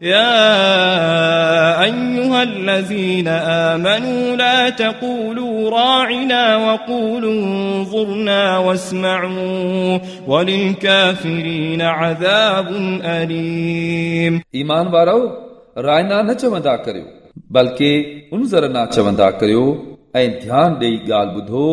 يا أيها الذين آمنوا لا تقولوا راعنا وقولوا انظرنا واسمعوا وللكافرين عذاب أليم. ایمان وارو راعنا نه چوندا ڪريو بلکہ انظرنا چوندا ڪريو ۽ ڌيان ڏئي ڳالھ ٻڌو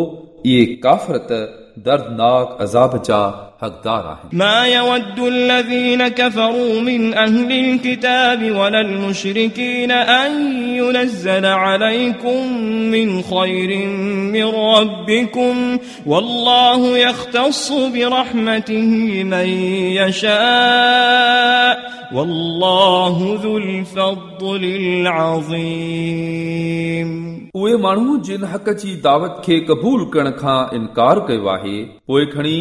اهي کافرت دردناك عذاب جا حقدار آهن ما يود الذين كفروا من أهل الكتاب ولا المشركين أن ينزل عليكم من خير من ربكم والله يختص برحمته من يشاء والله ذو الفضل العظيم۔ اهي ماڻهو جن حق جي دعوت کي قبول ڪرڻ کان انڪار ڪيو آهي پوءِ کڻي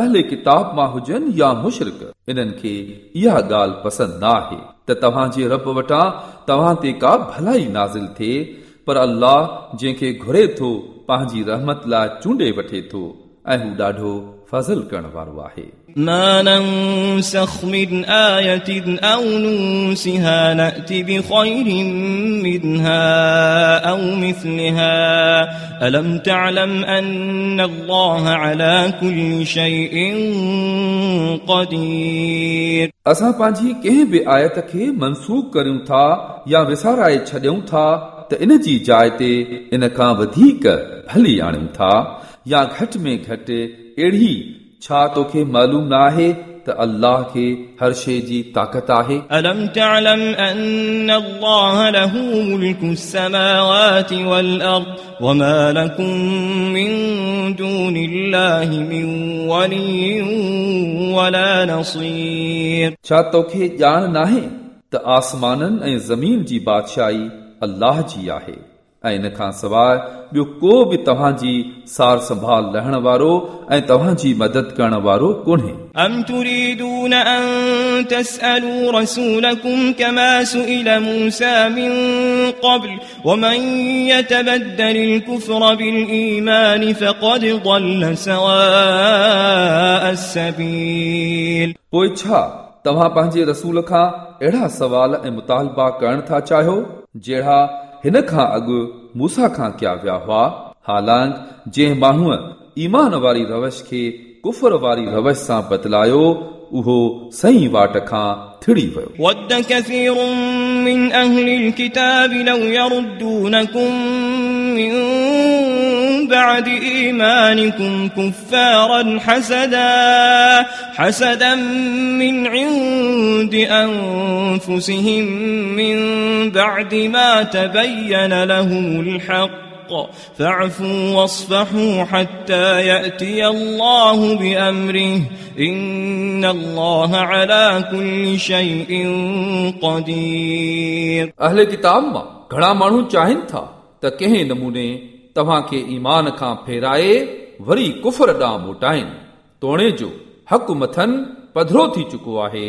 اهلي ڪتاب مان هجن يا مشرڪ انهن کي اها ڳالهه پسند نه آهي. ته توهان جي رب وٽان توهان تي ڪا ڀلائي نازل ٿئي پر الله جنهن کي گهري ٿو پنهنجي رحمت لاءِ چونڊي وٺي ٿو ۽ هو ڏاڍو फज़ल करण वारो आहे ما ننسخ من آية أو ننسها نأت بخير منها أو مثلها ألم تعلم أن الله على كل شيء قدير असां पंहिंजी कंहिं बि आयत खे मनसूख करियूं था या विसाराए छॾियूं था त इन जी जाइ ते इन खां वधीक भली आणियूं था या घटि में घटि अहिड़ी छा तोखे मालूम न आहे त अल्लाह खे हर शइ जी ताक़त आहे ألم تعلم أن الله له ملك السماوات والأرض وما لكم من دون الله من ولي ولا نصير छा तोखे ॼाण नाहे त आसमाननि ऐं ज़मीन जी बादशाही अल्लाह जी आहे ऐं इन खां सवाइ ॿियो को बि तव्हांजी सार संभाल लहण वारो ऐं तव्हांजी मदद करण वारो कोन्हे أم تريدون أن تسألوا رسولكم كما سئل موسى من قبل ومن يتبدل الكفر بالإيمان فقد ضل سواء السبيل पोइ छा तव्हां पंहिंजे रसूल खां अहिड़ा सवाल ऐं मुतालबा करण था चाहियो जहिड़ा हिन खां अॻु मूसा खां कया विया हुआ हालांकि जंहिं माण्हूअ ईमान वारी रवश खे कुफर वारी रवश सां बदिलायो उहो सही वाट खां थिड़ी वियो ود كثير من أهل الكتاب لو يردونكم من بعد إيمانكم كفارا حسدا حسدا من عند أنفسهم من بعد ما تبين لهم الحق فاعفوا واصفحوا حتى يأتي الله بأمره إن الله على كل شيء قدير अहले किताब मां घणा माण्हू चाहिनि था त कंहिं नमूने तव्हांखे ईमान खां फेराए वरी कुफर ॾांहुं मोटाइनि तोणे जो हक़ मथनि पधरो थी चुको आहे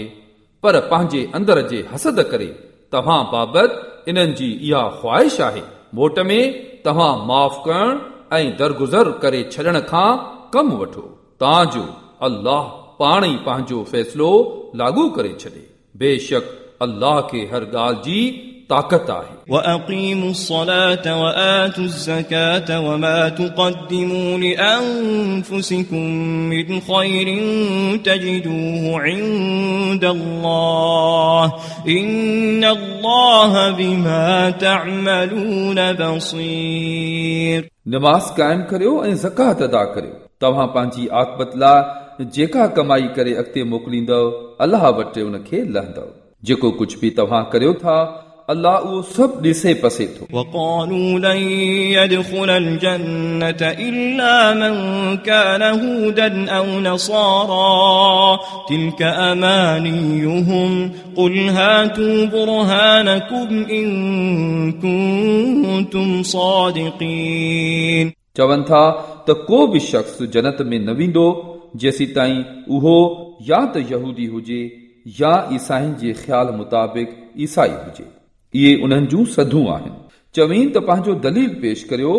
पर पंहिंजे अंदर जे हसद करे तव्हां बाबति इन्हनि जी इहा ख़्वाहिश आहे मोट में तव्हां माफ़ करण ऐं दरगुज़र करे छॾण खां कमु वठो तांजो अल्लाह पाण ई पंहिंजो फ़ैसिलो लागू करे छॾे बेशक अल्लाह खे हर ॻाल्हि जी ताक़त आहे وأقيموا الصلاة وآتوا الزكاة وما تقدموا لأنفسكم من خير تجدوه عند الله إن الله بما تعملون بصير नमाज़ क़ाइमु करियो ऐं ज़कात अदा करियो तव्हां पंहिंजी आकबत लाइ जेका कमाई करे अॻिते मोकिलींदव अलाह वटि उनखे लहंदव जेको कुझु बि तव्हां करियो था अलाह उहो सभु ॾिसे पसे थो وقالوا لن يدخل الجنة إلا من كان هودا أو نصارى تلك أمانيهم قل هاتوا برهانكم إن كنتم صادقين चवनि था त को बि शख़्स जन्नत में न वेंदो जेसी ताईं उहो या त यहूदी हुजे या ईसाइनि जे ख़्याल मुताबिक़ ईसाई हुजे इहे उन्हनि जूं सधूं आहिनि चवीन त पंहिंजो दलील पेश करियो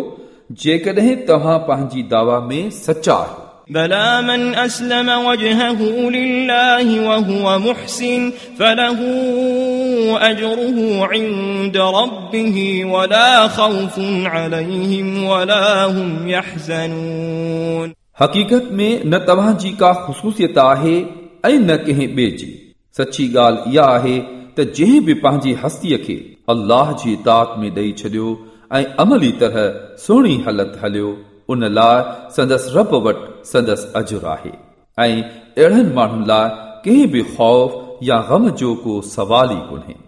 जेकॾहिं तव्हां पंहिंजी दावा में सचा आहियो بلى من أسلم وجهه لله وهو محسن فله أجره عند ربه ولا خوف عليهم ولا هم يحزنون हक़ीक़त में न तव्हां जी का ख़ुशूसियत आहे ऐं न कंहिं ॿिए जी सची ॻाल्हि इहा आहे त जंहिं बि पंहिंजी हस्तीअ खे अल्लाह जी इताद में ॾेई छॾियो ऐं अमली तरह सुहिणी हालत हलियो उन लाइ संदसि रब वटि संदसि अजुर आहे ऐं अहिड़नि माण्हुनि लाइ कंहिं बि ख़ौफ़ या ग़म जो को सवाल ई कोन्हे